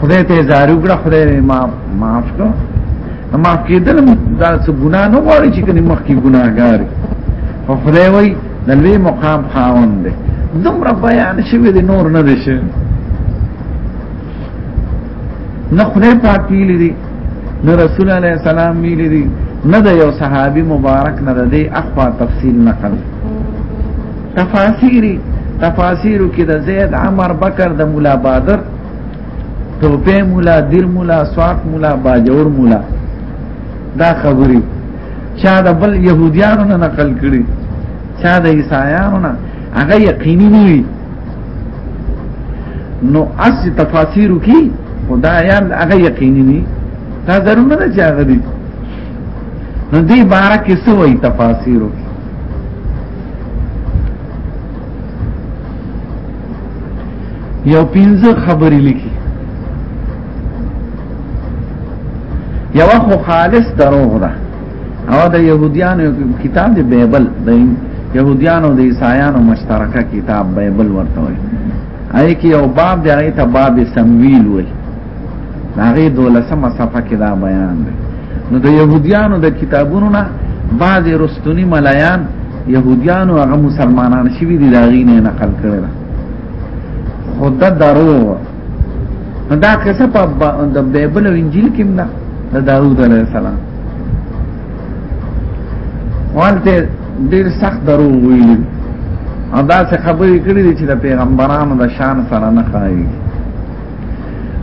خدای ته زار وکړه خدای ما معاف کړ معاف کېدل دا څه ګناه نه غواړي چې کني مخکې ګناهګار او خدای وای د لوی مقام خاوند دی دومره بیان شوی دی نور نه دی شوی نه خدای پاک ویلی دی نه رسول علیه السلام ویلی دی نه د یو صحابي مبارک نه د دې اخوا تفصیل نقل تفاسیری تفاسیرو کې د زید عمر بکر د مولا بادر توپه مولا دیر مولا سوات مولا باجور مولا دا خبري چا د بل يهوديانو نه نقل کړي چا د عیسایانو نه هغه یقیني نه وي نو اس تفاسیرو کې خدایان هغه یقیني نه دا ضرور نه چې هغه دي نو دې بارا کې څه وایي تفاسیر یو پنځه خبرې لیکي یو خو خالص دروغ ده او د يهوديانو کتاب دی بایبل د يهوديانو د عیسایانو مشترکه کتاب بایبل ورته وایي اې کې یو باب دی هغه ته باب سمویل وایي هغه دولسمه صفحه کې دا بیان دی نو د يهوديانو د کتابونو نه بعض رستونی ملایان يهوديانو هغه مسلمانان شوي دي داغي نه نقل کړل خدا درو دا قصه په د بایبل او انجیل کې ده د داوود علیه السلام والته ډیر سخت درو ویل او دا څه خبرې کړې چې د پیغمبرانو د شان سره نه خایي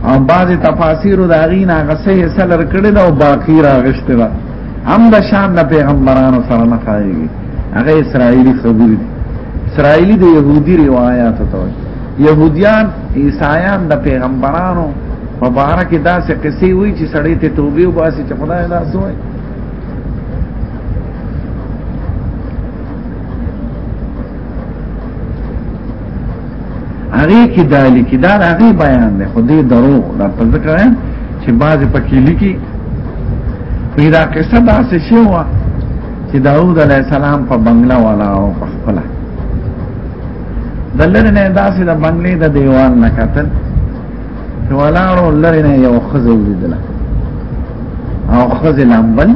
او بعض تفاسیر دا غینا غسه سلر کړي دا او باقی راغشته دا هم د شان د پیغمبرانو سره نه خایي هغه اسرایلی خبرې اسرایلی د يهودي روایت ته يهوديان عیسایان د پیغمبرانو مبارک داسې قصې وی چې سړی ته توبه وباسي چې خدای دا سوې هغه کې دا لیکي دا هغه بیان دی خو دې درو دا په ذکر دی چې بعضې پکې لیکي په دا قصه داسې شی وه چې داود علیه السلام په بنګله والا او په خپله د لرې نه داسې د بنګلې د دیوال نه کتل چې ولاړو لرې نه یو ښځه ولیدله او ښځې لامبل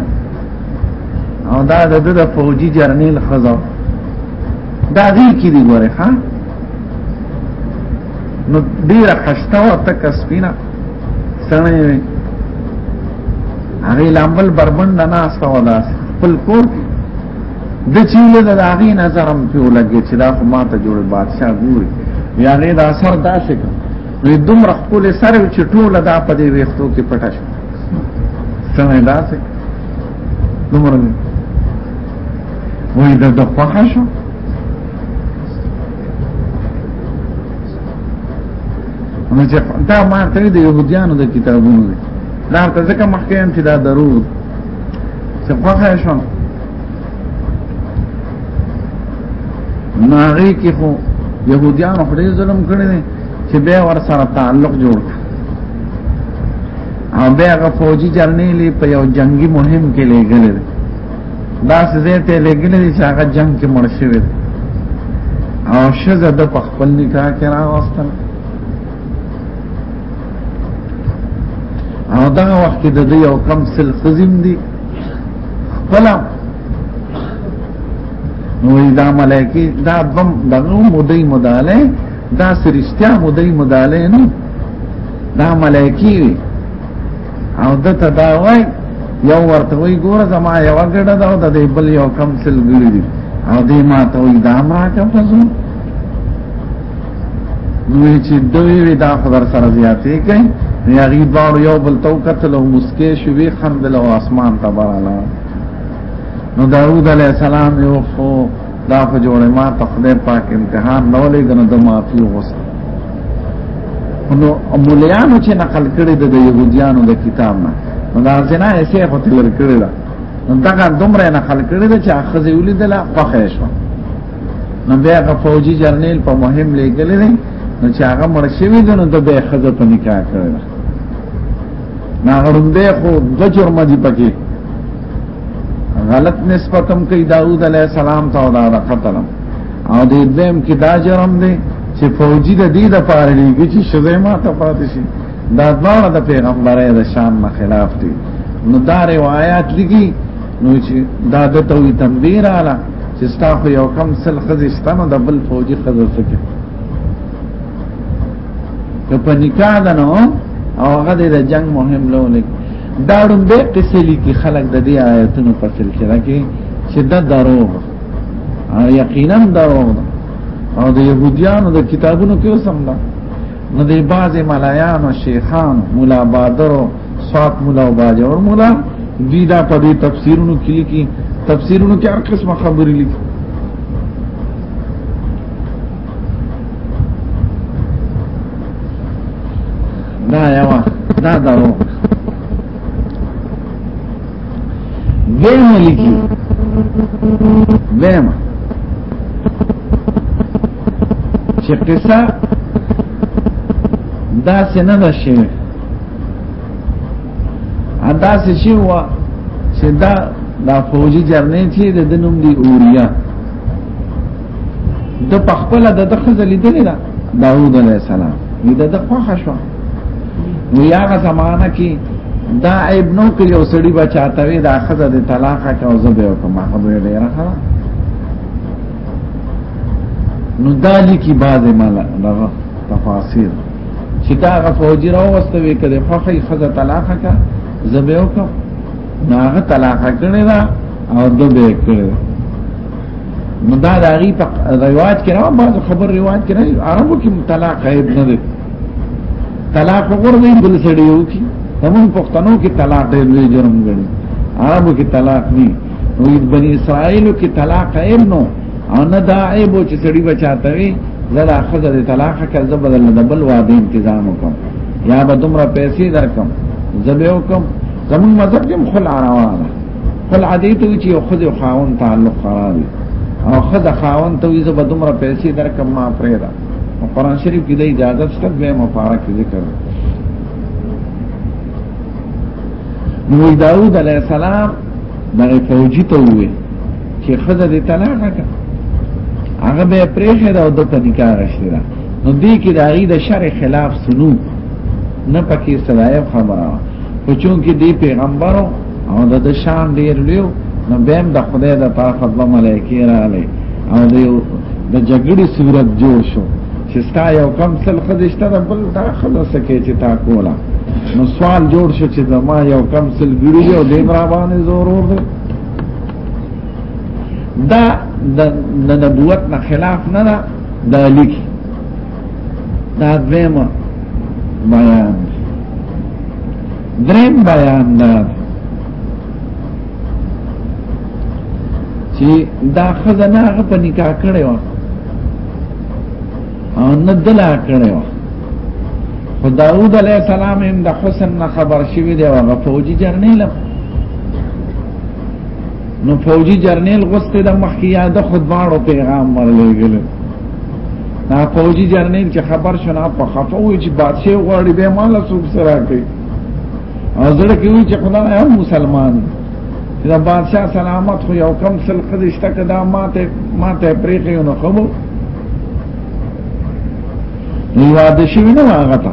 او دا د د فوجي جرنیل خزو دا غیر کې دی ګوره ها نو ډیره خشته او تک سپینا سنه وي هغه لامل بربند نه استو داس خپل کور د چیلې د هغه نظرم په لګي چې دا خو ماته جوړ بادشاہ ګوري یعنی دا اثر داسې کوي وی دومره خپل سره چې ټوله دا په دې ویختو کې پټه شو څنګه داسې دومره وی د دفعه شو نو چې دا ما ته د يهوديانو د کتابونو دي دا ته ځکه مخکې چې دا درود څه خوښه شو ناغي کې خو يهوديانو خو ډېر ظلم کړی دی چې به ور سره تعلق جوړ او به هغه فوجي جرنیل په یو جنگي مهم کې لګل دا سزه ته لګل چې هغه جنگ کې مړ شوی او شزه د خپل نکاح کې راوستل او دا وخت کې د دې یو کم سل خزم دي خپل نو دا ملائکی دا دم دغه مودې مداله دا سرشتیا مو دای مداله نه دا ملائکی وی او دته دا وای یو ورته وی ګوره زما یو ګډه دا د دې بل یو کم سل ګړي دي او دې ما ته وی دا ما کم تاسو نو چې دوی وی دا خبر سره زیاتې کوي یا غي دوړ یو بل تو قتل او مسکه شوی خندل او اسمان ته براله نو داوود علیه السلام یو خو دا په جوړه ما په خدای پاک امتحان نه ولې کنه د معافي غوسه نو مولیانو چې نقل کړي د يهوديانو د کتاب نه دا زنا یې څه په تل کړی دا دا دومره نقل کړی دا چې اخزه ولیدل خوښه شو نو بیا غ فوجي جرنیل په مهم لګل دي نو چې هغه مړ شوی دی نو د به خزه په نکاح کړی نه غړم به خو د جرم دی پکې غلط نسبتم کوي داوود علی السلام ته او دا قتلم او دې دیم کې دا جرم دی چې فوجي د دې د پاره لګي چې شزه ما ته پاتې شي دا دواړه د پیغمبري د شان نه خلاف دي نو دا روایت لګي نو چې دا د توي تنبیر اعلی چې ستاسو یو کم سل خزې ستنه د بل فوجي خزې سکه که په نکاح ده نو او هغه د جنگ مهم لولې دا ډوم به قصې لیکي خلک د دې آیتونو په سلسله کې چې دا دروغ یقینا دروغ او د يهوديانو د کتابونو کې وسم ده نو د بعض ملایان او شیخان مولا بادر او صاحب مولا او باجور مولا دی دا په دې تفسیرونو کې لیکي تفسیرونو کې هر قسمه خبرې لیکي دا یو دا درو ویم لیکي ویم چې قصه دا څنګه ده شي ادا څه شي وا چې دا دا فوجي جرنې چې د دنوم دی اوریا د پخپل د دخزه لیدل دا داوود علیه السلام دا د خوښه شو نو یاغه زمانہ کې دا عیب نو کې یو سړی بچاته وي دا خزه د طلاق او زبې او کومه خبره ډیره ښه نو دا لیکي بعض مال دغه تفاصیل چې دا غ فوجي راوستوي کړي فخې خزه طلاق کا زبې او کوم ناغه طلاق کړي دا او دوبه کړي نو دا د هغه په روایت کې راو بعض خبر روایت کې راځي عربو کې طلاق عیب نه دی طلاق وګور دی بل سړی یو کی تمام پښتنو کې طلاق دی لوی جرم ګڼي عربو کې طلاق نه نو بنی اسرائیل کې طلاق عیب نو او نه دا عیب چې سړی بچاته وي زړه خزه د طلاق کړه بدل نه بل واده تنظیم وکم یا به دومره پیسې درکم زبیو کم زمون مذهب کې خلع روانه خپل عادت وي چې یو خدای خاون تعلق قرار او خدای خاون ته یې زبر دومره پیسې درکم ما پرې دا قرآن شریف کې د اجازه شته به مبارک ذکر نو داوود علیه السلام دغه فوجي ته وې چې خدای دې طلاق کړه هغه به پرېخه دا د پنیکا غشته دا نو دې کې د هغه د شرع خلاف سنو نه پکې سلایب خبره و خو چون کې دې پیغمبرو او د شان ډیر لیو نو بیم د خدای د طرفه دوه ملایکی راغلی او د یو د جګړې صورت جوړ شو چې ستا یو کم سل خدشته د بل دا خلاص کې چې تا کولا نو سوال جوړ شو چې زما یو کم سل ګړي او دې برا باندې زور ور دی دا د نبوت نه خلاف نه ده دا لیک دا دویمه بیان دریم بیان دا چې دا خزانه هغه په نکاح کړي و او نه دلا کړي و خو داوود علیه السلام هم د حسن نه خبر شوی دی او هغه فوجي جرنیل نو فوجي جرنیل غوسته د مخکې یاد خدواړو پیغام ورلېګل دا فوجي جرنیل چې خبر شونه په خفه وي چې بادشاہ غواړي به مال سوق سره کوي او زړه کې وي چې خدای هم مسلمان دا بادشاہ سلامت خو یو کم سل خدشته کدا ماته ماته پریخي نو خو نو واده شي نه هغه ته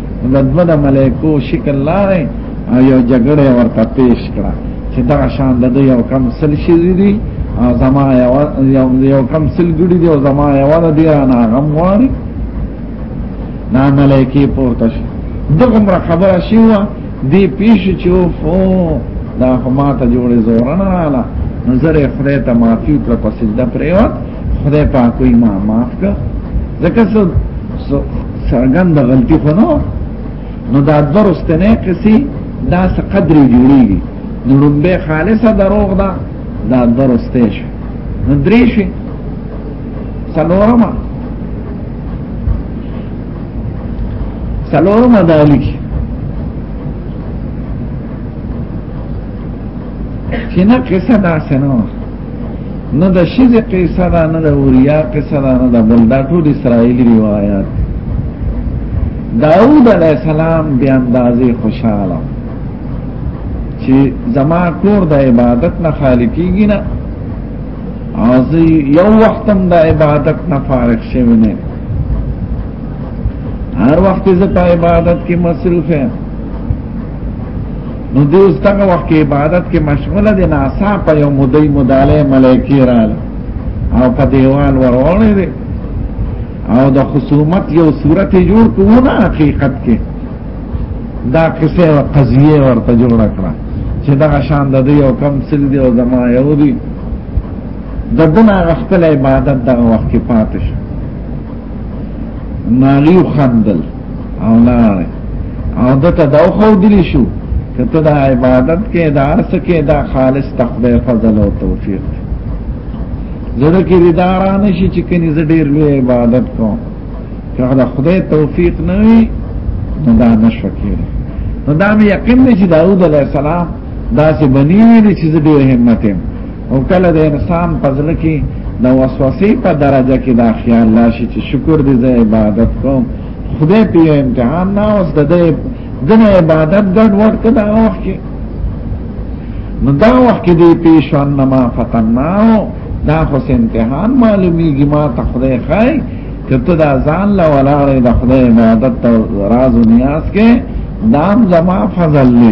لدو د ملائکو شکل لاره او یو جګړه ورته پیش کړه چې دا شان د یو کم سل شي دي او زما یو یو کم سل ګړي دي او زما یو د دی نه غم واري نا ملائکه پورته شي دغه مر خبره شي وا دی پیش چوفو دا هما ته جوړې زورن رااله نظر خدای ته معافي پر پسجده پریوت خدای پاک کوئی ما معاف کړ ځکه څو څرګند غلطي خو نو نو دا درستنه کسي دا څه قدر جوړيږي نو لومبه خالصه دروغ ده دا درسته شي نو درې شي سلورما سلورما دالي چې نه قصه دا سنو نه د شیز قصه دا نه د اوریا قصه دا نه د بل دا ټول اسرائیلی روایت داود علیہ السلام بیا اندازې خوشاله چې زما کور د عبادت نه خالی کیږي نه او زه یو وخت هم د عبادت نه فارغ شوی نه هر وخت زه په عبادت کې مصروف یم نو دې اوس څنګه وخت کې عبادت کې مشغوله دي ناسا په یو مدعي مداله ملایکی رااله او په دیوال ورونه دي او د خصومت یو صورت جوړ کوو نه حقیقت کې دا قصه او قضیه ورته جوړ کړه چې دا شان د یو کم سل دی او زما یو دی د دنا غختل عبادت دغه وخت کې پاتې شو نالیو خندل او لاره او دته دا خو دلی شو کته دا عبادت کې دا ارس کې دا خالص تقدیر فضل او توفیق زړه کې رداران شي چې کني زه ډیر لوی عبادت کوم که دا خدای توفیق نه وي نو دا نشو کېږي نو دا مې یقین دی چې داوود علیه السلام دا چې بنی وی چې زه ډیر همت یم او کله د انسان په ځل کې د وسوسې په درجه کې دا خیال راشي چې شکر دې زه عبادت کوم خدای په امتحان نه اوس د دې دنه عبادت ګډ وډ کړه وخت کې نو دا وخت کې دې پیشان نه ما فتناو دا خو امتحان معلومیږي ما ته خدای خای کته دا ځان لا ولاړې د خدای عبادت ته راز و نیاز کې دام زما فضل له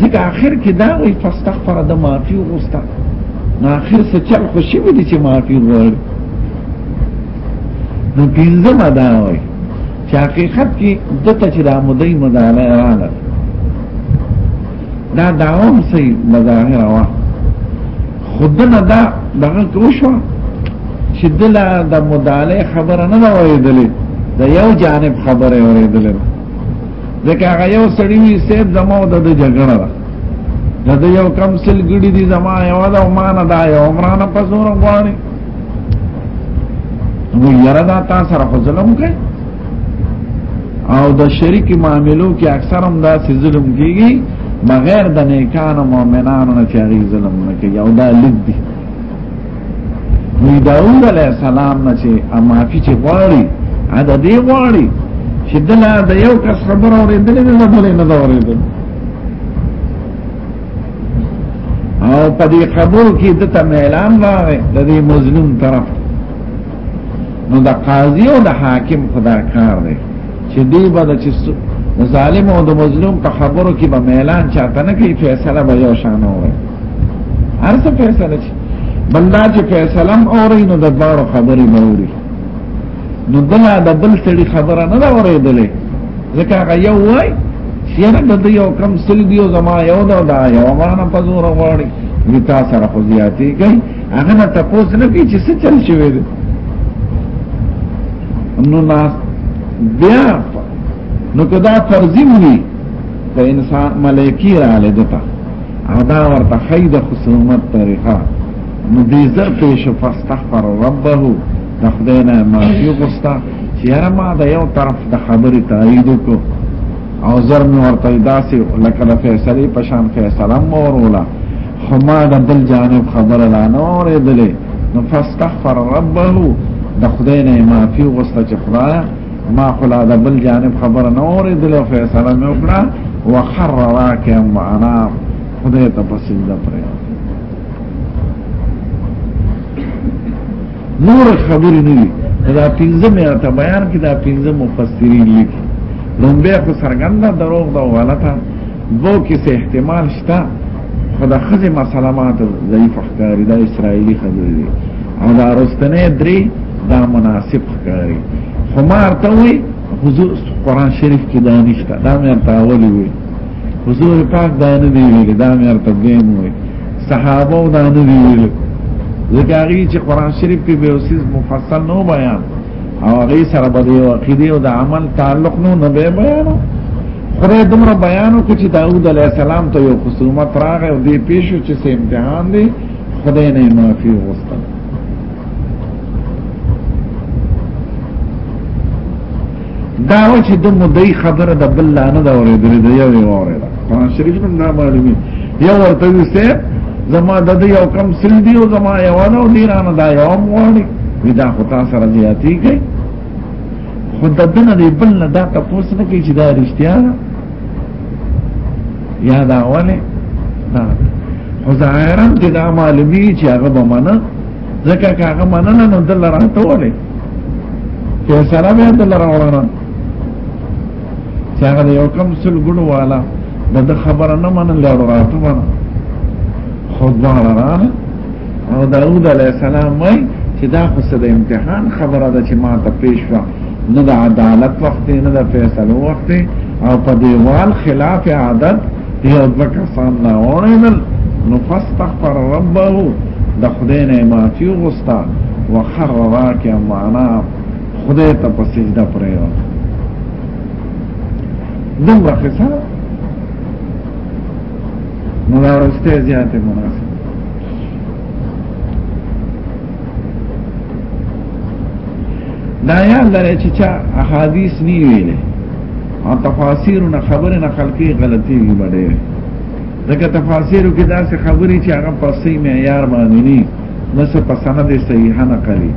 ځکه اخر کې دا وي فاستغفر د معافي وغوسته نو اخر څه چل خوشي ودی چې معافي وغوړ نو پینځمه دا وي چې حقیقت کې دته چې د عمودي مداله راغله دا داوم سي مظاهر وا خودنه دا دغه کوشو چې دلا د مداله خبره نه وایدلې د یو جانب خبره اورېدلې ځکه هغه یو سړی وی سیب زمو د جګړه ده د دې یو کم سل ګړي دي زما یو دا ما نه دا یو عمران په زور غواړي نو یره دا تاسو سره خو ظلم کوي او د شریک معاملو کې اکثر هم دا ظلم کیږي بغیر د نیکانو مؤمنانو نه چې ظلم نه کوي او دا لید دي نو داوود علی السلام نه چې اما فی چې غواړي ادا دی غواړي چې دلا د یو کس خبر اورېدل نه بل نه دا اورېدل او په دې خبرو کې د تم اعلان راغی د دې مظلوم طرف نو د قاضي او د حاکم خدا کار دی چې دی به د چې ظالم او د مظلوم په خبرو کې به اعلان چاته نه کوي فیصله به یو شان وي هر څه فیصله بلدا چې فیصله هم اوري نو د بارو خبرې به اوري نو دلا د بل سړي خبره نه دا اورېدلې ځکه هغه یو وای چیرې د دې یو کم سل دیو زما یو دا دا یو غواړم په زور غواړي وی تا سره خو زیاتې کوي هغه نه تاسو نه کی چې څه چل شوی دی نو ناس بیا نو کدا فرضی مونی په انسان ملائکی را لدتا ادا ورته خید خصومت طریقه نو دې زر پیش فاستغفر ربه د خدای نه معافي غوښته چې هر ما د یو طرف د خبرې تایید وکړو او زر مې ورته داسې لکه د فیصلې په شان فیصله موروله خو ما د بل جانب خبره لا نه اورېدلې نو فاستغفر ربه د خدای نه معافي غوښته چې خدای ما خلا د بل جانب خبره نه اورې دله فیصله مې وکړه وخر راکه معنا خدای ته پسنده پرې نور خبرې نه دي دا پنځه مې ته بیان کې دا پنځه مفسرین لیکي لومبه خو سرګنده دروغ دا غلطه وو کې څه احتمال شته خدا خزه مسله ماته ضعیف ښکاری دا اسرایلی خبرې دي او دا رستنه درې دا مناسب ښکاری خو ما ته وی حضور قران شریف کې دا نشته دا مې ته اولی وی حضور پاک دا نه دی ویل دا مې ته دیم وی صحابه دا نه دی ویل ځکه چې قران شریف کې به اوسې مفصل نو بیان او هغه سره به د عقیده او د عمل تعلق نو نه بیان خدای دومره بیانو کې چې داوود علی السلام ته یو خصومت راغی او دې پیښو چې سه امتحان دی خدای نه معافي وغوښته دا و چې د مدې خبره د بل نه دا اورېدلې دی یو اورېده قرآن شریف نن دا معلومي یو ورته وسه زما د دې یو کم سل دی او زما یو نه دی رانه دا یو مو وړي ودا خو تاسو راځي اتی کوي خو د دنه دی بل نه دا تاسو نه کوي چې دا رښتیا ده یا دا ونه دا خو ظاهرا چې دا معلومی چې هغه به منه ځکه که هغه منه نه نو دل راته ولې چې سره به دل راوړنه چې هغه یو کم سل ګړو والا د خبره نه منل راته ونه خو دا راغله او داود علیه السلام وای چې دا خو څه د امتحان خبره ده چې ما ته پیش شو نه د عدالت وخت نه د فیصلو وخت او په دیوال خلاف عادت یو د کسان نه اورېدل نو فاستغفر ربه د خدای نه معافي وغوښته وخر راکه معنا خدای ته په سجده پرې و دومره خساره نو دا ورسته زیاته مناسب دا یا لره چې چا احادیث نی ویلې او تفاسیر نه خبر نه خلقي غلطي وی بډې دغه تفاسیر کې دا څه خبرې چې هغه په صحیح معیار باندې نه نسه په سند صحیح نه کړی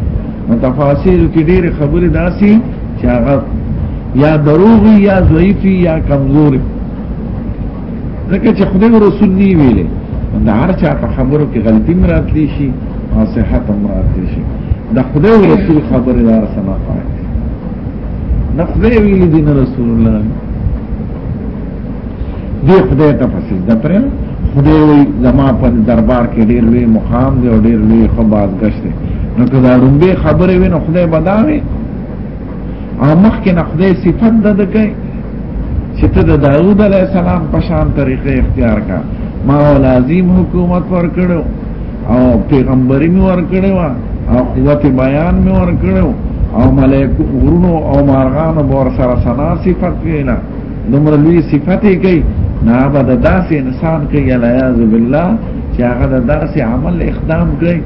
نو تفاسیر کې ډېر خبرې داسي چې هغه یا دروغي یا ضعیفي یا کمزوري ځکه چې خدای رسول دی ویلې دا هر چا په خبرو کې غلطي مراتلی شي او صحت مراتلی شي دا خدای رسول خبره دار سما کوي دا خدای ویلې دین رسول الله دی خدای ته پسې دا پر خدای وي زما په دربار کې ډېر لوی مقام دی او ډېر لوی خبرګشت دی نو که دا رومبه خبره وینو خدای بداوي او مخکې نه خدای صفت ده د کوي چې ته د داوود علی السلام په شان طریقې اختیار کا ما لازم حکومت ورکړو او پیغمبري مې ورکړو او قوت بیان مې ورکړو او ملائکه غرونو او مارغانو بور سره سنا صفت وینا نمر لوی صفت یې کوي نه به د داسې انسان کوي الیاذ بالله چې هغه د داسې عمل اقدام کوي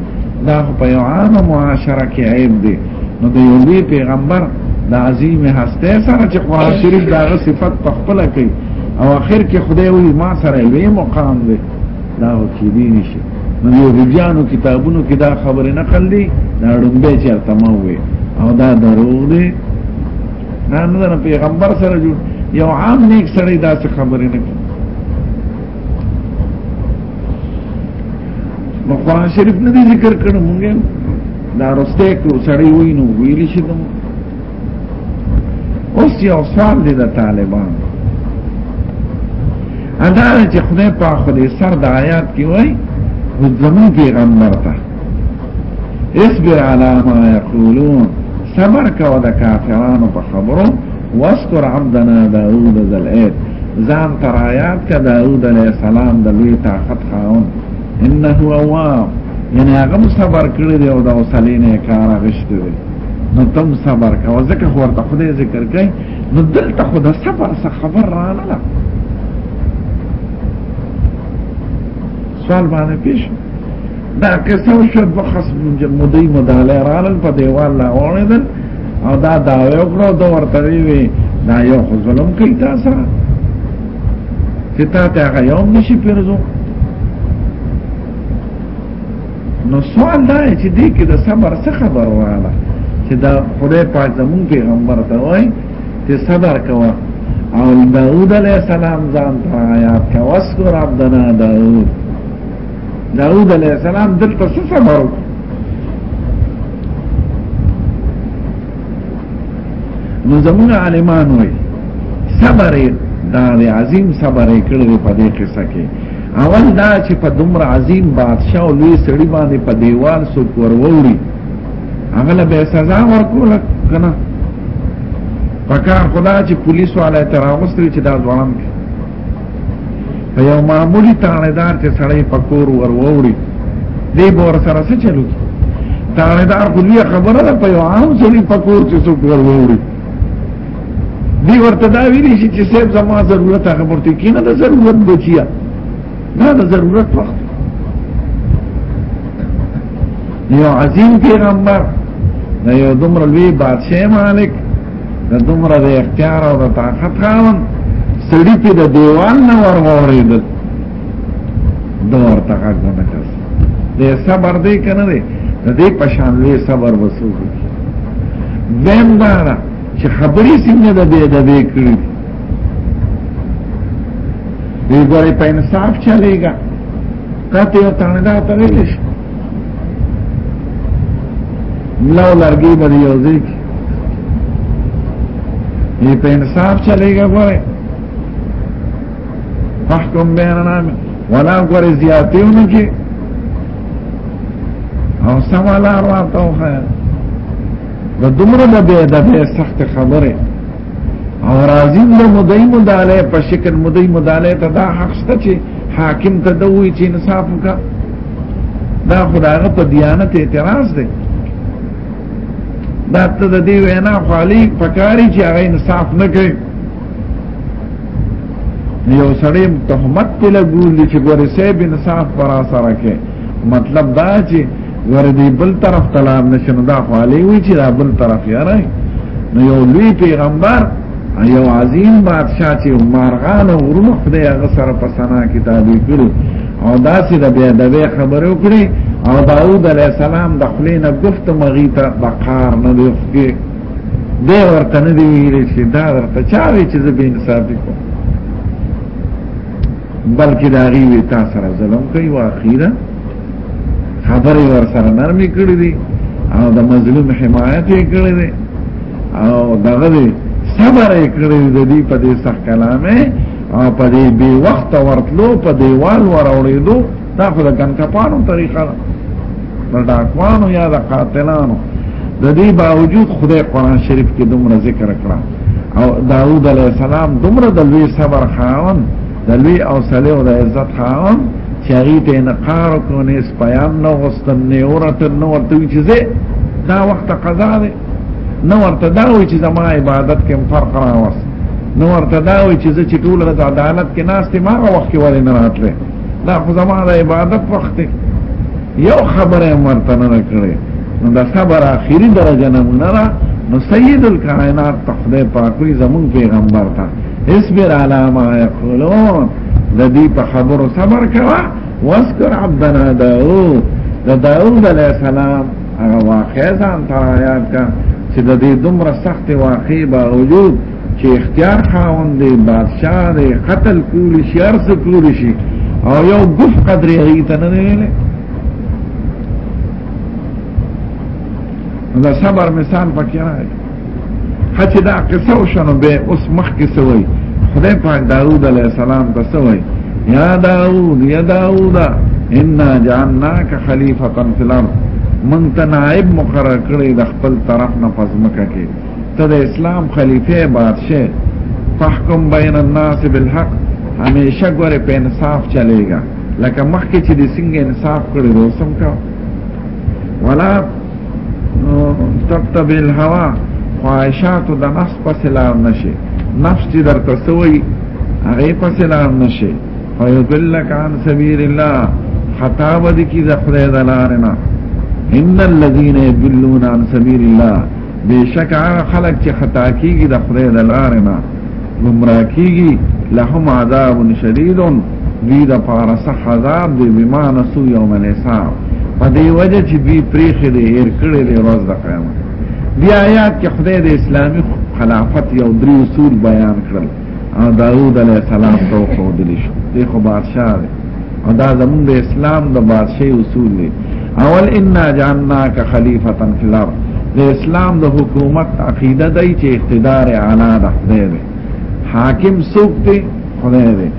دا په یو عام معاشره کې عیب دی نو د یو لوی پیغمبر د عظیم هسته سره چې قرآن شریف دا غ صفت په خپل کوي او اخر کې خدای وی ما سره لوی مقام دی دا وکړي دي نشي نو یو رجانو کتابونو کې دا خبره نقل دي دا ډومبه چې ارتما وي او دا دروغ دی نه نه پیغمبر سره جوړ یو عام نیک سره دا څه خبره نه کوي نو قران شریف نه دی ذکر کړو مونږ دا رسته کو سړی وای نو ویل شي نو اوس یو سوال دی د طالبان ادا چې خدای په خپل سر د آیات کې وای زمون پیغمبر ته اصبر على ما يقولون صبر کوه د کافرانو په خبرو واستر عبدنا داود ذلعید ځان ترایات کا داود علیہ السلام د لوی طاقت خاون انه اواب یعنی هغه صبر کړی دی او دا وسلینه کار غشته دی نو تم صبر کا ځکه خو ورته خدای ذکر کوي نو دلته خو د صبر څخه خبر رانه لا سوال باندې پیش دا که څو شو د خصم مدې مداله رانه په دیوال لا اورېدل او دا دا یو کړو دا ورته وی دا یو خو ظلم کوي تاسو چې تا ته هغه یو نشي پیرزو نو سوال دا چې دې کې د صبر څه خبر واله چې دا خدای پاک زمون پیغمبر ته وای چې صبر کوه او داود علیہ السلام ځان ته آیات کا واسکر عبدنا داود داود علیہ السلام دلته څه صبر نو زمون عالمان وای صبر دا دی عظیم صبر کړی په دې قصه کې اول دا چې په دومره عظیم بادشاہ او لوی سړي باندې په دیوال سو کوروړي هغه له به سزا ورکول کنه پکار خدا چې پولیس والے تراوستري چې دا ځوان یو معمولی تانیدار چې سړی پکور ور ووري دی بور سره څه چلو تانیدار خو لوی خبره ده په یو عام سړی پکور چې څوک ور ووري دی ورته دا ویلی شي چې صاحب زما ضرورت هغه ورته کینه د ضرورت بچیا نه د ضرورت وخت یو عظیم پیغمبر نه یو دومره لوی بادشاہ مالک د دومره د اختیار او د طاقت خاون سړی په د دیوال نه ورغوریدل دا ورته غږ نه کړ د صبر دې کنه دې د دې پشان لوی صبر وسو دیم دا چې خبرې څنګه د دې د دې کړې دې ګورې په انصاف چلےګا کته یو تانه دا ترې لش لو لرګي بری یو ځای یې په انصاف چلېږي ګوره فحکم بیننا ولا ګوره زیاتېونه کې او سمالا ورته وخه د دومره د بې د بې سخت خبره او راځي له مدای مداله په شکل مدای مداله ته دا حق شته چې حاکم ته دوی چې انصاف وکړه دا خدایغه په دیانت اعتراض دی دا ته د دې وینا خالی پکاري چې هغه انصاف نه کوي یو سړی تهمت په لګول چې ګوره سیب انصاف پر اثر کې مطلب دا چې ور دې بل طرف تلام نشنه دا خالی وی چې دا بل طرف یې راي نو یو لوی پیغمبر یو عظیم بادشاہ چې مارغان او ورونه خدای هغه سره پسنا کتابې کړو او دا چې د بیا د بیا خبرې وکړي او داوود علی السلام د خلینو گفت مغی ته بقار نه دی وکړي دی ورته نه دی ویلي چې دا ورته چا وی چې زه به انصاف وکړم بلکې دا غي وی تا سره ظلم کوي او اخیره خبرې ور سره نرمي کړې دي او د مظلوم حمایت یې کړې دي او دغه صبر یې کړې دي په دې سخت کلامه او په دې بي وخت ورتلو په دیوال وراوړېدو دا خو د ګنکپانو طریقه ده د ډاکوانو یا د قاتلانو د دې باوجود خدای قران شریف کې دومره ذکر کړه او داوود علیه السلام دومره د لوی صبر خاون د لوی او صلی او د عزت خاون چې هغه ته انقار کو نه سپیان نو غستن نه اورته نو ورته چې دا وخت قضا ده نو ورته دا وی چې زما عبادت کې فرق راوس نو ورته دا وی چې زه چې ټول د عدالت کې ناشته ما وخت کې ولې نه راتله دا خو زما د عبادت وخت یو خبره مرته نه کړې نو دا صبر اخیری درجه نه مونره نو سید الکائنات تخده پاکوی زمون پیغمبر تا اصبر علی ما یقولون د دې په خبرو صبر کوا واسکر عبدنا داو د داود علیہ السلام هغه واقع ځان ته یاد کا چې د دې دومره سخت واقع باوجود چې اختیار خاوند دی بادشاہ دی قتل کول شي ارس کول شي او یو ګف قدرې هغه ته نه ویل دا صبر مثال پکې راځي هڅه دا قصه وشنو به اوس مخ کې سوي خدای پاک داوود علیه السلام ته سوي یا داوود یا داوود ان جعلناک خلیفہ فی الارض من ته نائب مقرر کړی د خپل طرف نه پزمکه کې ته د اسلام خلیفہ بادشاہ فحکم بین الناس بالحق همیشه ګوره په انصاف چلےګا لکه مخکې چې د څنګه انصاف کړی دوسم کا ولا تكتب الهوا خواهشات د نفس پس لار نشي نفس چې درته سوي هغه پس لار نشي فيضلك عن سبيل الله خطا ود کی د خدای د لارنا ان الذين يضلون عن سبيل الله بشکا خلق چې خطا کیږي د خدای د لارنا گمراه کیږي لهم عذاب شدید دوی د پاره سخت عذاب دی بما نسو یوم الحساب په دې وجه چې دوی پریخې دې هر کړې دې ورځ د قیامت بیا آیات کې خدای د اسلامي خلافت یو درې اصول بیان کړل او داوود علیه السلام ته خو دلی شو دغه بادشاہ او دا زمون د اسلام د بادشاہي اصول دي اول ان جانناک خلیفتا فی الارض د اسلام د حکومت عقیده دی چې اقتدار اعلی د خدای دی حاکم څوک دی خدای دی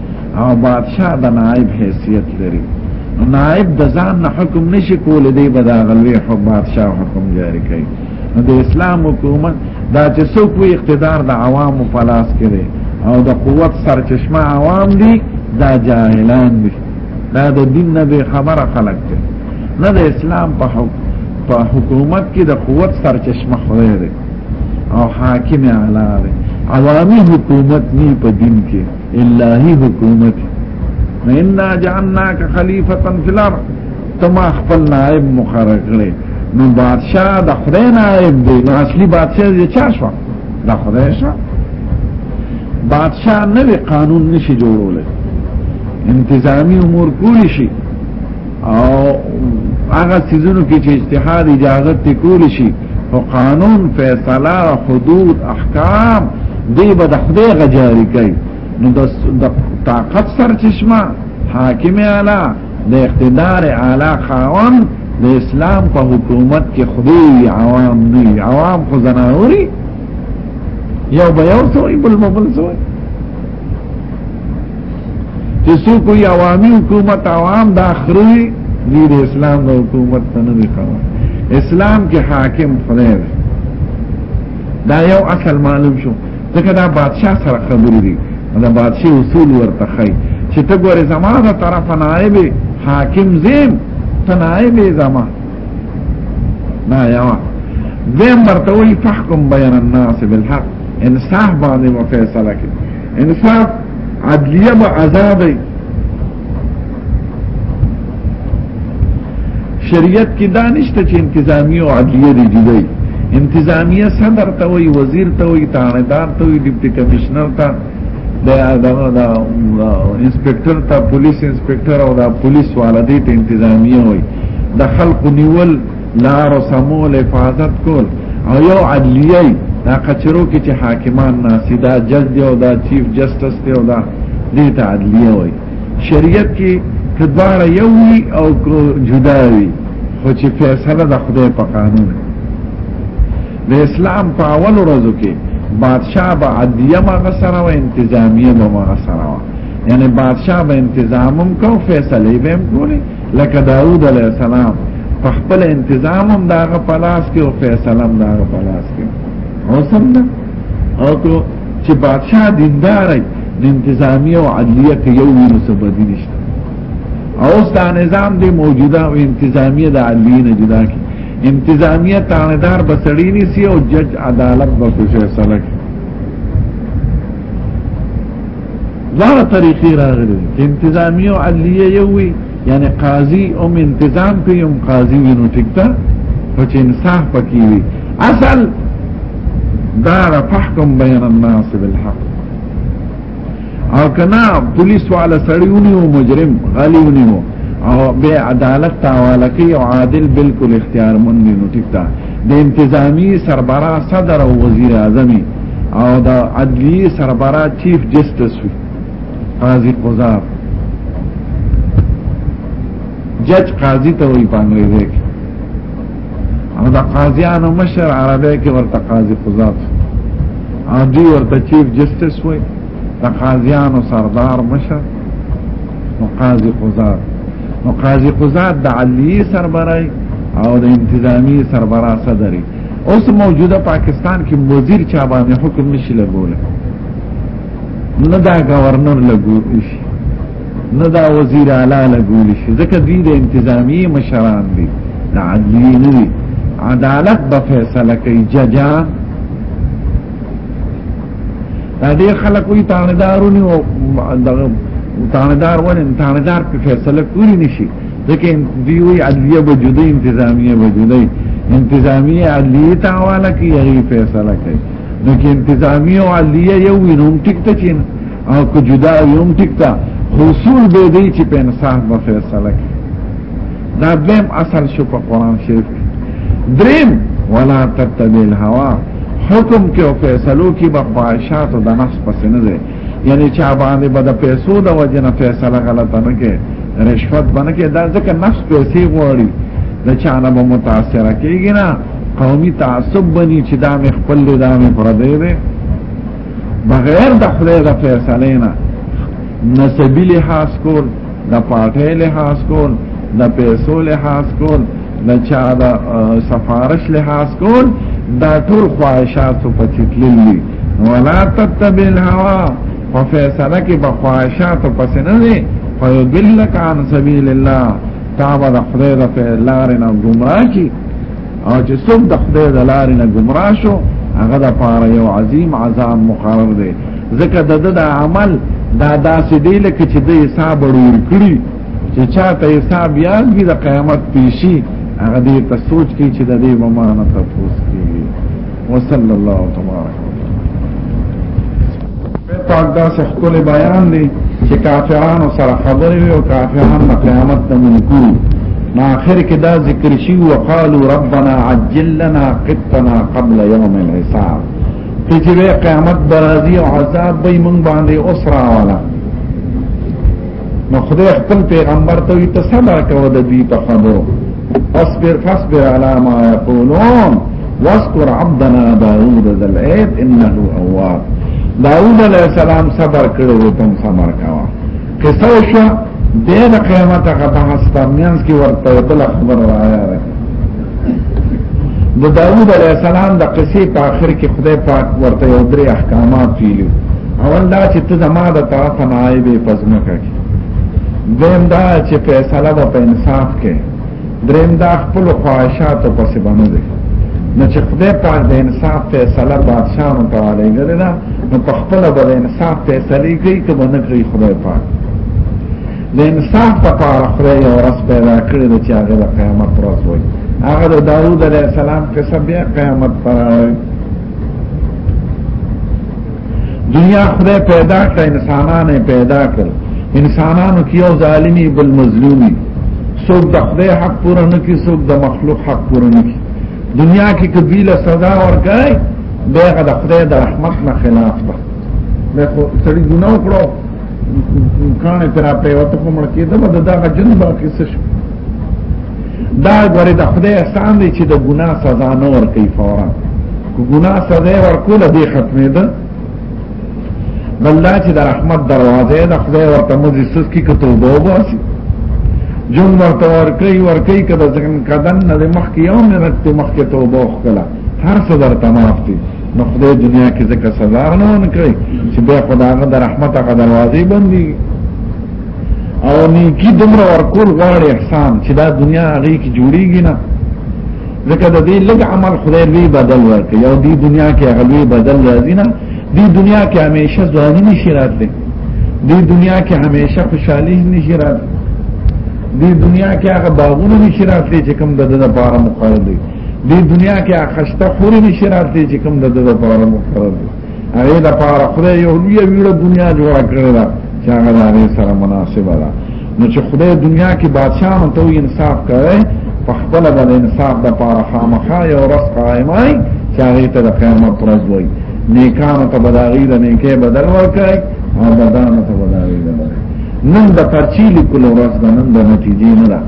او بادشاہ د نائب حیثیت لري نائب د ځان حکم نشي کولای دی به دا غلوی حکم بادشاہ حکم جاری کوي د اسلام حکومت دا چې څوک وي اقتدار د عوامو په لاس کې دی او د قوت سرچشمه عوام دي دا جاهلان دي دا د دین نه به خبره خلق دي نه د اسلام په په حکومت کې د قوت سرچشمه خدای دی او حاکم اعلی دی عوامي حکومت نه په دین کې الهي حکومت نه ان جعلناک خلیفتا فی الارض تما خپل نائب مقرر کړي نو بادشاہ د خدای نائب دی نو اصلي بادشاہ یې چا شو د خدای شو بادشاہ نوې قانون نشي جوړولای انتظامی امور کولی شي او هغه سيزونو کې چې اجتهاد اجازه ته کولی شي او قانون فیصله حدود احکام دی به د خدای غجاری کوي نو د طاقت سرچشمه حاکم اعلی د اقتدار اعلی خاون د اسلام په حکومت کې خدای عوام دی عوام خو زناوري یو به یو سوی بل مبل سوی چې څوک یې عوامي حکومت عوام د اخري دی د اسلام د حکومت ته نه دی خاون اسلام کې حاکم خدای دا یو اصل معلوم شو ځکه دا بادشاہ سره خبرې دي دا بادشاہ اصول ورته خای چې ته ګوره زما د طرف نائب حاکم زم ته نائب زما نه یو زم ورته وی فحکم بین الناس بالحق انصاف باندې مو فیصله کړي انصاف عدلیه به آزادې شریعت کې دانشته چې انتظامی او عدلیه دی جدای انتظامیه صدر ته وي وزیر ته وي تانیدار ته وي ډیپټي کمشنر ته دا دا دا انسپکټر ته پولیس انسپکټر او دا پولیس والدې ته انتظامیه وي د خلق نیول لارو سمول حفاظت کول او یو عدلیه دا کچرو کې چې حاکمان ناسي دا جج دی او دا چیف جسټس دی او دا دې ته عدلیه وایي شریعت کې کدواره یو وي او جدا وي خو چې فیصله د خدای په قانون د اسلام په اول ورځو کې بادشاہ به عدیه ما سره و انتظامیه به ما سره و یعنی بادشاہ به انتظامم کو فیصله به هم کولی لکه داوود علیه السلام په خپل انتظام هم داغه پلاس کې او فیصله هم داغه پلاس کې او څنګه او کو چې بادشاہ دیندار دی انتظامی او عدلیه کې یو وینو سبب نشته او دا نظام دی موجوده او انتظامیه د عدلیه نه جدا کی انتظامیه تاندار بسړی نسی او جج عدالت به فیصله کوي دغه طریقې راغلي چې انتظامی او عدلیه یو وي یعنی قاضي او انتظام کوي او قاضي وینو ټیک ده خو چې انصاف پکې وي اصل دار فحکم بین الناس بالحق او کنا پولیس والا سړیونی او مجرم غالیونی او بے عدالت تاوالا کی او عادل بالکل اختیار منی نو ټیک ده د انتظامی سربرا صدر او وزیر اعظم او د عدلی سربرا چیف جسټس وی قاضی قضات جج قاضی ته وی پانګوي دی او د قاضیانو مشر عربی کې ورته قاضی قضات او دوی ورته چیف جسټس وی د قاضیانو سردار مشر نو قاضي قضات نو قاضي قضات د علي سربرای او د انتظامی سربرا صدري اوس موجوده پاکستان کې وزیر چا باندې حکم نشي لګول نه دا گورنر لګول شي نه دا وزیر اعلی لګول شي ځکه دوی د انتظامی مشران دي د عدلی نه دي عدالت به فیصله کوي ججان دا ډیر خلک وي تاندارونه او دغه تاندار ونه تاندار په فیصله کولی نشي ځکه دی وی عدلیه وجوده انتظامیه وجوده انتظامیه عدلیه تعالی کی هغه فیصله کوي نو کې انتظامیه او عدلیه یو وینم ټیک ته چین او کو جدا یوم ټیک ته حصول به دی چې په انصاف به فیصله کوي دا دویم اصل شو په قران شریف دریم ولا تتبع الهوا حکم کې او فیصلو کې به خواهشات او د نفس پسې نه دی یعنی چا باندې به د پیسو د وجه نه فیصله غلطه نه کې رشوت باندې کې دا ځکه نفس پیسې غواړي د چا نه به متاثر کېږي نه قومي تعصب بني چې دا مې خپل دی دا مې پر دی دی بغیر د خدای د فیصلې نه نسبی لحاظ کول د پارټۍ لحاظ کول د پیسو لحاظ کول د چا د سفارش لحاظ کول دا ټول خواهشات په تتلل دي ولا تتبع الهوا په فیصله کې په خواهشات پس نه دي فیضلک عن سبیل الله تا به د خدای د لارې نه ګمراه کی او چې څوک د خدای د لارې نه گمراه شو هغه د پاره یو عظیم عذاب مقرر دی ځکه د د عمل دا داسې دی لکه چې د حساب ورور کړی چې چاته حساب یاد وي د قیامت پیشي هغه دې ته سوچ کوي چې د دې ممانه تاسو وصلی الله تبارک پاک دا سه خپل بیان دی چې کافرانو سره خبرې وي او کافرانو د قیامت ته منکر نو اخر کې دا ذکر شي وقالو ربنا عجل لنا قطنا قبل يوم الحساب چې قیامت برازي او عذاب به مونږ باندې اوسرا والا نو خدای خپل پیغمبر ته وي ته صبر کوو د دې په خبرو اصبر فاصبر على ما يقولون واذكر عبدنا داوود ذا العيد انه اواب داوود علیہ السلام صبر کړو تم صبر کاوه قصه شو د قیامت هغه بحث ترمنځ کې ورته بل خبر رایا ده د داوود علیہ السلام د قصې په آخر کې خدای پاک ورته یو درې احکامات ویلو اول دا چې ته زما د طرف نه آی به پزمکه کې دیم دا چې فیصله د انصاف کې دریم دا خپل خواهشاتو پسې باندې دی نو چې خدای پاک د انصاف فیصله بادشاہانو ته ولېږلې ده نو په خپل به د انصاف فیصله کوي که به نه کوي خدای پاک د انصاف لپاره خدای یو ورځ پیدا کړې ده چې هغه د قیامت ورځ وایي هغه د داوود علیه السلام قصه بیا قیامت پر دنیا خدای پیدا کړ انسانانه پیدا کړ انسانانو کې یو ظالمی بل مظلومی څوک د خدای حق پوره نه کوي څوک د مخلوق حق پوره نه کوي دنیا کې کبیله سزا ورکړي دغه د خدای د رحمت نه خلاف ده مې خو سړي ګناه وکړو کانه پر اپې وته کوم کې دا د دغه جن باقي څه شو دا غره د خدای احسان دی چې د ګناه سزا نه ورکوي فورا کو ګناه سزا ورکول دی ختمه ده الله چې د رحمت دروازه د خدای ورته مزي سس کی کتوبه وباسي جون ورته ورکی ورکی کده ځکن کدن نه مخ کې یو منټ ته مخ کې توبه وکړه هر څه درته معاف دي نو خدای دنیا کې ځکه سزا نه ونکړي چې بیا خدای غو د رحمت غو دروازې بندي او نیکی دومره ورکول غواړي احسان چې دا دنیا هغه کې جوړیږي نه ځکه د دې لږ عمل خدای لوی بدل ورکړي او دې دنیا کې هغه لوی بدل راځي نه دې دنیا کې همیشه ځواني نشي راتلی دې دنیا کې همیشه خوشحالي نشي راتلی دې دنیا کې هغه باغونه نشي راتلی چې کوم د دې لپاره مقرر دي دې دنیا کې هغه خسته خوري نشي راتلی چې کوم د دې لپاره مقرر دي هغه د پاره خدای یو لوی ویړه دنیا جوړ کړی دا چې هغه د هغه سره مناسبه ده نو چې خدای دنیا کې بادشاہانو ته انصاف کوي په خپل د انصاف د پاره خامخا یو رس قائمای چې هغه ته د قیامت پر ورځ وایي نیکانو ته بداغی د نیکه بدل ورکړي او بدانو ته بداغی د نن د پرچی لیکلو ورځ د نن د نتیجې نه ده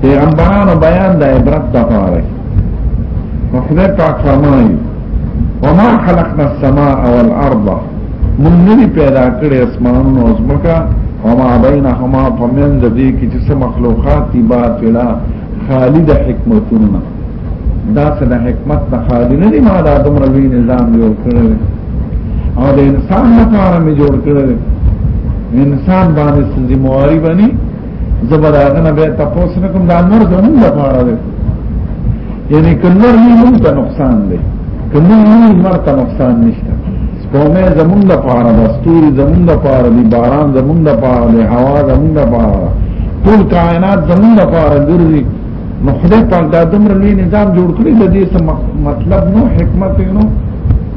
پیغمبرانو بیان د عبرت د پاره نو خدای پاک فرمایي وما خلقنا السماء والارض من ندی پیدا کړی اسمانونو او ځمکه وما بینهما فمن د دې کې چې مخلوقات دي باطلا خالد حکمتونه دا څه د حکمت نه خالي نه دي ما دا دومره لوی نظام جوړ کړی او د انسان لپاره مې جوړ کړی انسان باندې ذمہ واری باندې زبر هغه نه به تاسو نه کوم د امر زمون د پاره دی یعنی کلر نه موږ ته نقصان دی کله نه مر ته نقصان نشته سپومه زمون د پاره د ستوري زمون د پاره دی باران زمون د پاره دی هوا زمون د پاره ټول کائنات زمون د پاره ګرځي نو خدای پاک دا دمر لوی نظام جوړ کړی د دې مطلب نو حکمت نو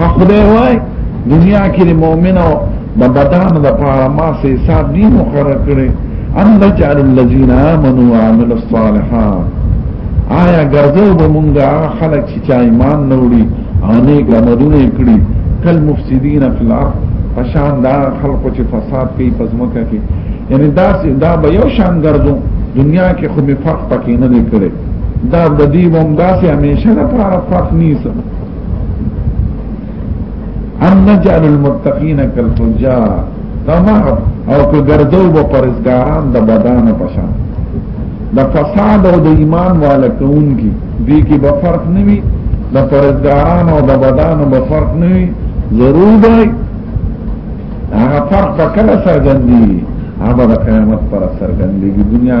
حق دی وای دنیا کې د مؤمن او د بدن د پاره ما سه حساب دی مقرر کړي ان لجعل الذين امنوا وعملوا الصالحات آیا ګرځو به مونږه خلک چې چا ایمان نه وړي او نه ګمدونه کړی کل مفسدين فی الارض پشان دا خلق چې فساد کوي پزمکه کوي یعنی دا دا به یو شان ګرځو دنیا کې خو می فرق پکې نه کړي دا د دې ممداسه همیشه لپاره فرق نیسم ان نجعل المتقین کالفجار تمام او که ګردو به پرزګاران د بدن په شان د فساد او د ایمان والا کون کی دی کی به فرق نوي د پرزګاران او د بدن به فرق نوي ضرور دی هغه فرق کله سرګندي هغه د قیامت پر سرګندي دنیا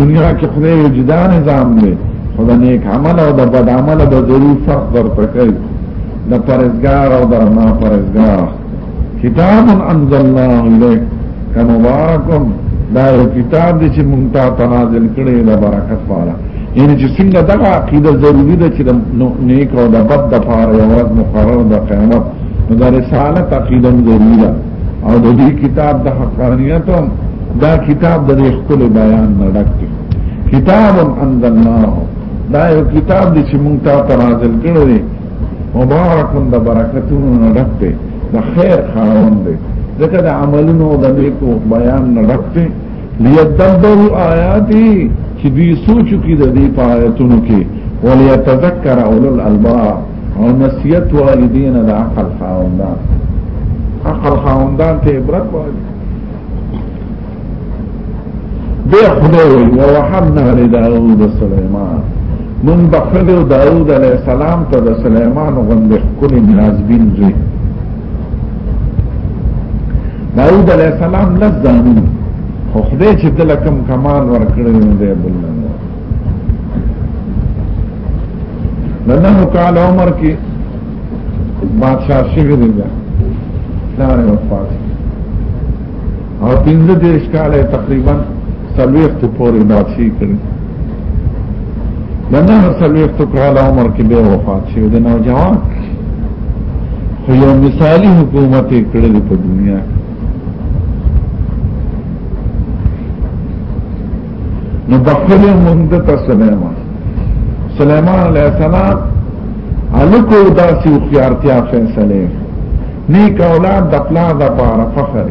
دنیا کې خدای یو جدا نظام دی خدای نیک عمل او د بد عمل د ضرور فرق درته کوي د پرزګار او د نه پرزګار کتاب انزلناه الیک کما واکم دا یو کتاب دی چې مونږ ته تنازل کړي د برکت والا یعنی چې څنګه دا عقیده ضروری ده چې د نیک او د بد د پاره یو ورځ مقرر د قیامت د رسالت عقیده ضروری ده او د دې کتاب د حقانیت دا کتاب د خپل بیان نه ډک دی کتاب انزلناه دا یو کتاب دی چې مونږ ته تنازل کړو دی مبارک د برکتونو نه ډک دی د خیر خاوند دی ځکه د عملونو د نیکو بیان نه ډک دی لیدبروا آیاتی چې دوی سوچو کې د دې آیاتونو کې وليتذكر اولو الالباب او نصیحت والدین د عقل خاوندان عقل خاوندان ته عبرت وایي به خدای وي او وحمنا لداود سليمان من بخل داود علیہ السلام ته د سليمان غوند خپل نازبین زوی داود علیہ السلام لزانو خو خدای چې دلکم کمال ورکړی دی بلنه ننه کال عمر کې بادشاہ شوی دی بیا پلار یې وفات او پنځه دېرش کاله تقریبا څلوېښتو پورې بادشاهي کړې د نهه څلوېښتو کاله عمر کې بیا وفات شوی دی نوجوان خو یو مثالي حکومت یې کړی دی په دنیا کې نو بخل مونږ ته سليمان سليمان عليه السلام الکو داسې اختیارتیا فیصله نیک اولاد د پلا د پاره فخر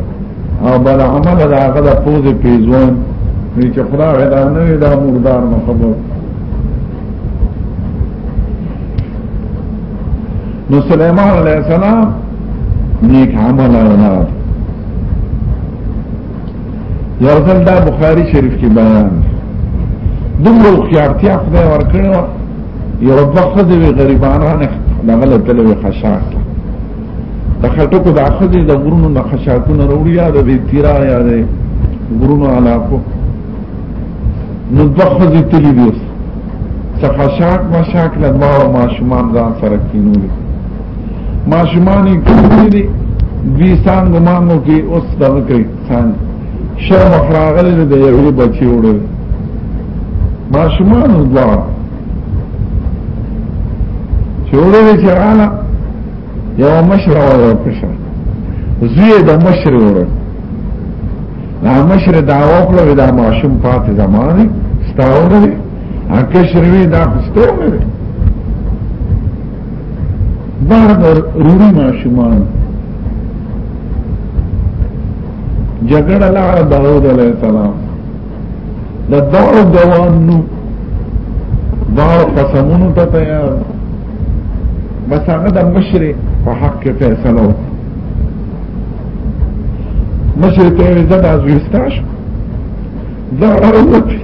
او بل عمل د هغه د پوز پیزوان وی چې خدا غدا نه وی دا مردار نه خبر نو سليمان عليه السلام نیک عمل اولاد یو ځل دا بخاری شریف کې بیان دومره خیارتیا خدای ورکړو یو وخت دی غریبانان دغه له تلوي خشاک د خټکو د اخذې د غرونو نه خشاکونه وروړي یا د تیرا یا د غرونو علاقو نو دخذې تللی دی څخه شاک ما شاک لدواړو ماشومان ځان سره کینولي ماشومانی کوي دي دوی څنګه ګمانو کې اوس دا کوي څنګه شرم فراغله د یوې بچي وړل ماشومان دوا چې وړل چې رااله یو مشر او یو کشر زوی د مشر وړل دا مشر دا وکړه دا ماشوم پاتې زمانه ستاوړل هکه شروي دا خستوره بهر روړي ماشومان جګړه لاره داوود علیه السلام د دعو دوانو دعو قسمونو ته تیار بس هغه د مشر په حق کې فیصله وکړه مشر ته یې زده از ویستاش دا راوته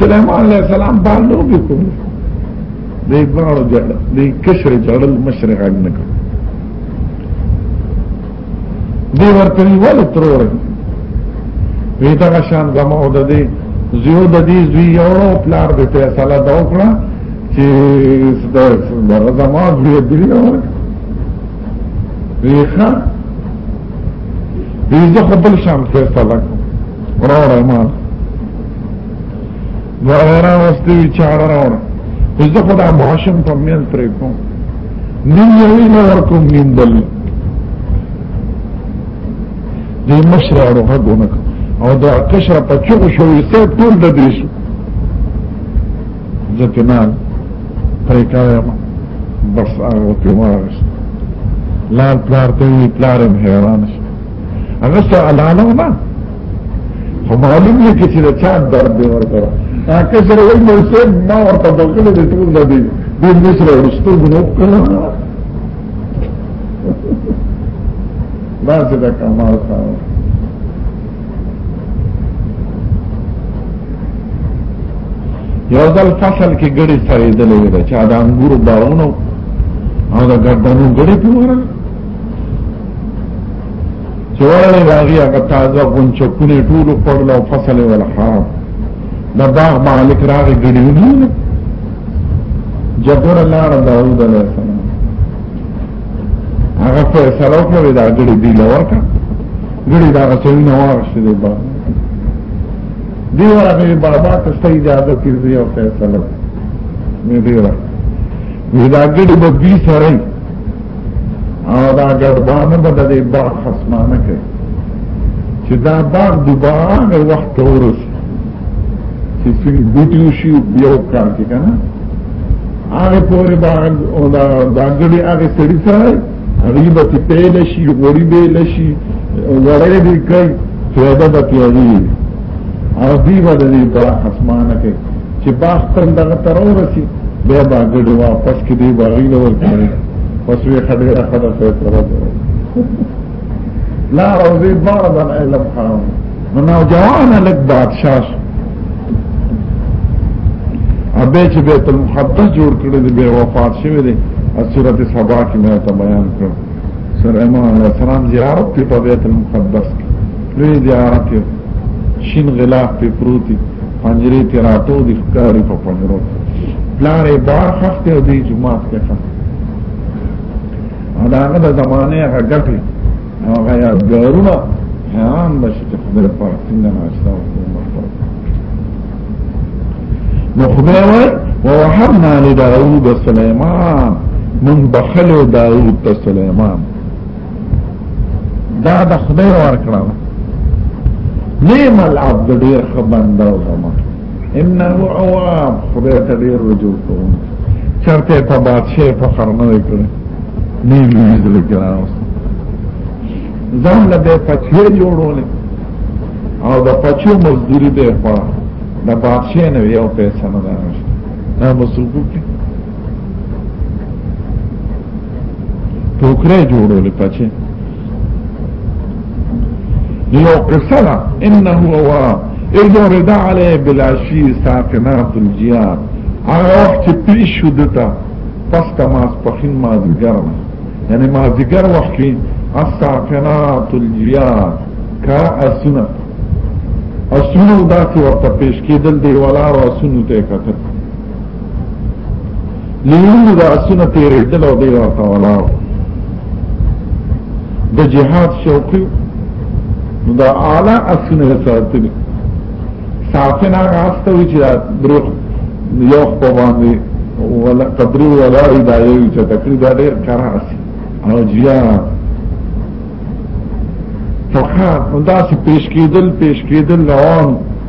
سليمان عليه السلام باندې وکړو دې باندې جړل دې کشر جړل مشرق غږ نه کړ دې ورته ویل ترور وی دا شان زمو د دې زیو د دې زوی یو پلار دې فیصله دا وکړه چې د زمو زوی دې یو ریخه دې زه خپل شان فیصله کوم وروره ما نو را واستي چاره راوړ اوس د خدا ماشم په مېل ترې کوم نیم یوی نه ورکوم نیم بل دې مشر اړو غوونه او دا کشر په چغو شوې سه ټول د دې شو ځکه نه پرې کایم بس هغه ته وایس لال پلار ته وی پلارم حیران شو هغه څه علانه نه خو معلوم یې چې دا چا درد دی ورکړه هغه سره وایي نو څه ما ورته بغل دې ټول نه دی دې مې سره ورستو غنو کړه دا چې دا کمال کاوه یو ځل فصل کې ګړې سره دلې وې چې دا انګور باغونه او دا ګردانو ګړې پیوره چې ورغلې د هغې هغه تازه غونچکونې ټولو خوړل او فصل یې وله خراب د باغ مالک راغی ګډې ونیوله جګړه لاړه داود علیه السلام هغه فیصله وکړه دا ګډې دی له ورکړه ګړي دا غسوي نه واغشت دی با دی ورغه بابا ته ستې اجازه کړې او فیصله مې دی ورغه دا ګړي به بي سره او دا ګردانه به د دې باغ خصمانه کوي چې دا باغ دوباره وخت ته ورسي چې څنګه بوټي وشي بیا وکړ کې کنه هغه پورې باغ او دا داګړي هغه سړي سره غریبه چې پیل شي غریبه لشي وړې دې کوي فائدہ به پیږي او دی باندې په اسمانه کې چې باغ تن دغه تر ورسی بیا به ګډه واپس کې دی باغی نه ورکړي پس وی خډه را خدا په تر لا روزي بار د علم خام نو جوان لک بادشاہ ابه چې بیت المقدس جوړ کړی دی بیا وفات شوی دی سورت سبا کې مې ته بیان کړ سر امام علیہ السلام زیارت په بیت المقدس کې لوی زیارت شین غلاف په پروتي پنجرې ته راتو دي ښکاري په پنجرو پلار یې بار خسته او دی جماعت کې خسته دا هغه د زمانه هغه ګټي هغه یادګارونه حیران بشي چې خدای پاک څنګه ناشته نو خدای وای ووهبنا لداود سليمان من بخلو داود سليمان دا د خدای ورکړه نعم العبد ډیر خبرنده او زما انه اواب خدای ته ډیر رجوع کوم چرته په بادشاہ په خرنه کړ نه مې زړه کړاو ځان له به پچې جوړول او د پچو مزدوري به خورا د بادشاہ نه یو پیسې نه ده نه مسوکو کې ټوکرې جوړولې پچې یو قصه ده انه هو اذ رد علی بلاشی ساکنات الجیار هغه وخت چې پیش شو دته پس کا ماس پخین مازیګر یعنی مازیګر وخت کې الساکنات الجیار کا اسونه اسونه داسې ورته پیش کېدل دی ولا راسونه ته کتل لیونی دا اسونه تیرېدل او دی ورته ولاړ د جهاد شوقي نو دا اعلی اسونه ساتلي ساتنه هغه استه وي چې دا بروخ یو په باندې ولا قدري ولا دا یو چې تقریبا ډېر کرا اسي او جیا فقط دا چې پیش کېدل پیش کېدل روان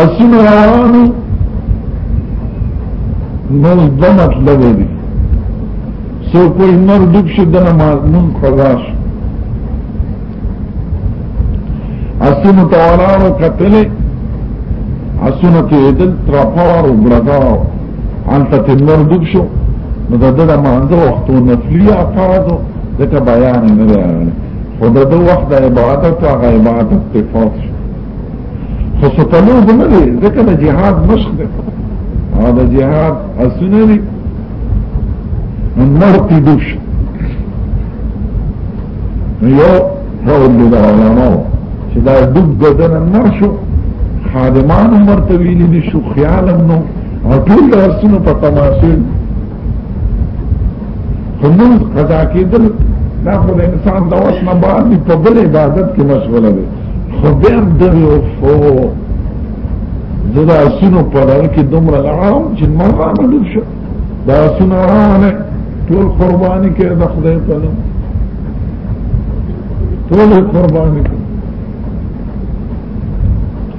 اسونه رواني نو د مطلب دی سو کوئی نور ډوب شي دنه مضمون خلاص اسونه توانارو کتلې اسونه ته دل ترپارو برګاو انت ته نور ډوب شو نو د دغه مانځو وختو نفلی اقاضو دته بیان نه راغلی خو د دوه وخت عبادت او عبادت په فاصله خو سپلو دې نه دی ځکه د جهاد مشق دی او د جهاد اسونه دی نور تی دوش یو قول دی د علماو چې دا دوب بدن نه شو خادمان مرتویلی نشو خیالم نو او ټول رسونه په تماشې فمن قضا کېدل دا خو د انسان د وس نه بعد په بل عبادت کې مشغوله دی خو بیا دغه او فو زدا سونو په لار کې دومره لعام چې ما ما مدد شو دا سونو روانه ټول قرباني کې د خدای په نوم ټول قرباني کې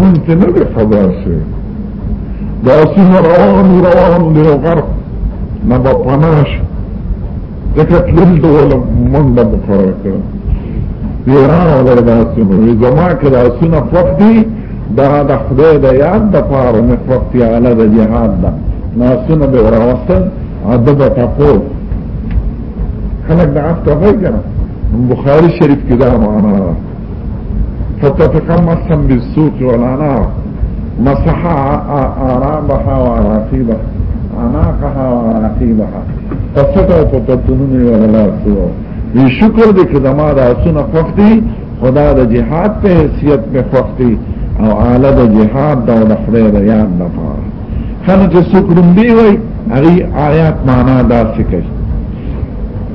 ممکن نه ده خبر شي دا سیمه روان روان دی او غرق نه به پناه شي ځکه تلل د وله منډه مقرر کړه دی راغلی دا سیمه وي زما که دا سینه خوښ دي دا د خدای د یاد دپاره مې خوښ دي هغه د جهاد ده لاسونه به راوستل عدد تقو خلق دا عفت غیر کنه بخاری شریف کې دا معنا فتفق مسا بالسوق والعناق مسح آرابها وعراقيبها عناقها وعراقيبها فسكوا فبطنوني ولا لا سوى وی شکر دی که زما دا سونه خوخ دی خدا د جهاد په حیثیت په خوخ دی او اعلی د جهاد دا د خدای د یاد نه پاره خنه چې څوک لومبي وای هغه آیات معنا دا څه کوي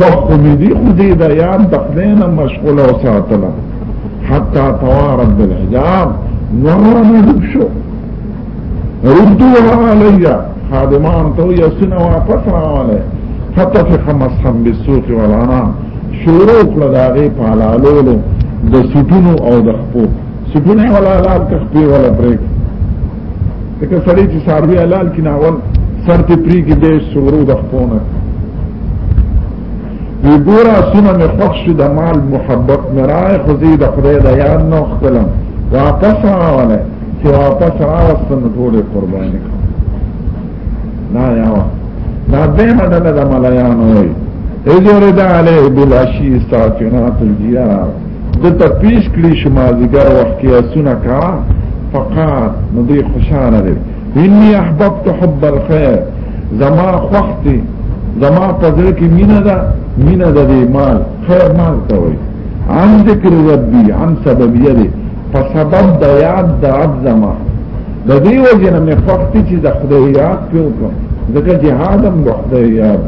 وخت مې دي خو دې د یان د خدای نه مشغوله وساتله حتی توارد بالحجاب نورانه ډوب شو ردوها علیا خادمان ته یو سنه واپس راواله حتی فی خمس خم بالسوق والعنام شروع کړه د هغې په حلالولو د سټونو او د خپو سکونه ولا حلال تختی ولا بریک لکه سړی چې ساروی حلال کې ناول سر ته پری کې به سورو د خپونه وی ګورا سونه مې خوښ شو د مال محبت مې راي خو دې د خدای د یاد نو خپلم واپس راواله چې واپس راوستم ټول قرباني کړم لا یا دا به مدد د ملایانو وي اجر د علی بلا شی ساکنات الجیار د تپیش کړي شمازګر وخت کې اسونه کا فقط نو دی خوشاله دی اني احببت حب الخير زما خوختي زما په ځل کې مینا ده مینا ده دی مال خیر مال ته وي عن ذکر ربي عن سبب يدي په سبب د یاد د عب زما د دې وجه نه مې خوختي چې د خدای یاد پیو کوم ځکه جهادم د خدای یاد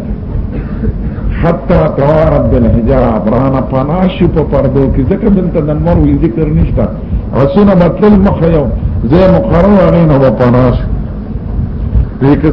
حتی توارد بالحجاب رانا پناشو په پردو کې ځکه دلته د نور وی ذکر نشته اسونه بتل مخ یو زه مقرر غوړې نه په پناش دې